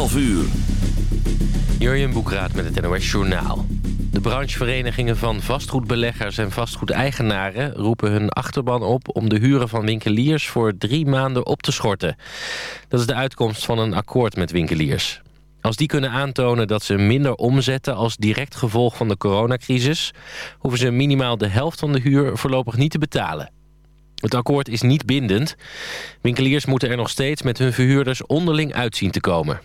12 uur. Jurjen Boekraat met het NOS Journaal. De brancheverenigingen van vastgoedbeleggers en vastgoedeigenaren... roepen hun achterban op om de huren van winkeliers... voor drie maanden op te schorten. Dat is de uitkomst van een akkoord met winkeliers. Als die kunnen aantonen dat ze minder omzetten... als direct gevolg van de coronacrisis... hoeven ze minimaal de helft van de huur voorlopig niet te betalen. Het akkoord is niet bindend. Winkeliers moeten er nog steeds met hun verhuurders onderling uitzien te komen.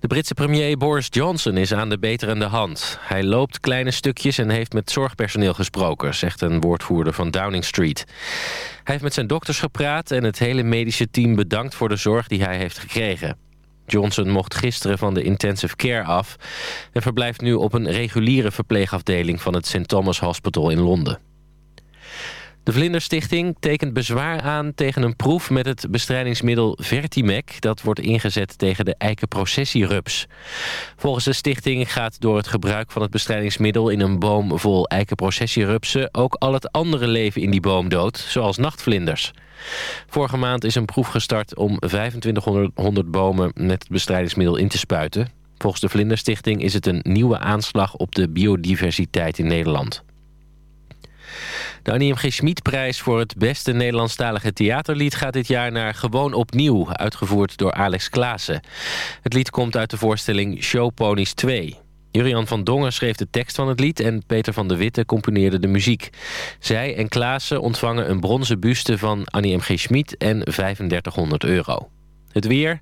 De Britse premier Boris Johnson is aan de beterende hand. Hij loopt kleine stukjes en heeft met zorgpersoneel gesproken... zegt een woordvoerder van Downing Street. Hij heeft met zijn dokters gepraat en het hele medische team bedankt... voor de zorg die hij heeft gekregen. Johnson mocht gisteren van de intensive care af... en verblijft nu op een reguliere verpleegafdeling... van het St. Thomas Hospital in Londen. De Vlinderstichting tekent bezwaar aan tegen een proef met het bestrijdingsmiddel Vertimec... dat wordt ingezet tegen de eikenprocessierups. Volgens de stichting gaat door het gebruik van het bestrijdingsmiddel... in een boom vol eikenprocessierupsen ook al het andere leven in die boom dood... zoals nachtvlinders. Vorige maand is een proef gestart om 2500 bomen met het bestrijdingsmiddel in te spuiten. Volgens de Vlinderstichting is het een nieuwe aanslag op de biodiversiteit in Nederland. De Annie M. G. Schmid-prijs voor het beste Nederlandstalige theaterlied... gaat dit jaar naar Gewoon Opnieuw, uitgevoerd door Alex Klaassen. Het lied komt uit de voorstelling Show Ponies 2. Jurian van Dongen schreef de tekst van het lied... en Peter van der Witte componeerde de muziek. Zij en Klaassen ontvangen een bronzen buste van Annie M. G. Schmid... en 3500 euro. Het weer.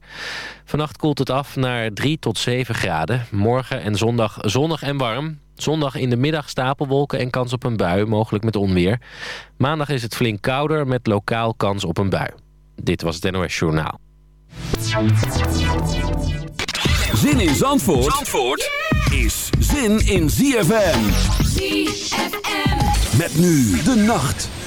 Vannacht koelt het af naar 3 tot 7 graden. Morgen en zondag zonnig en warm. Zondag in de middag stapelwolken en kans op een bui, mogelijk met onweer. Maandag is het flink kouder met lokaal kans op een bui. Dit was het NOS Journaal. Zin in Zandvoort, Zandvoort is zin in ZFM. ZFM. Met nu de nacht.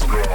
Peace.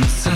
didn't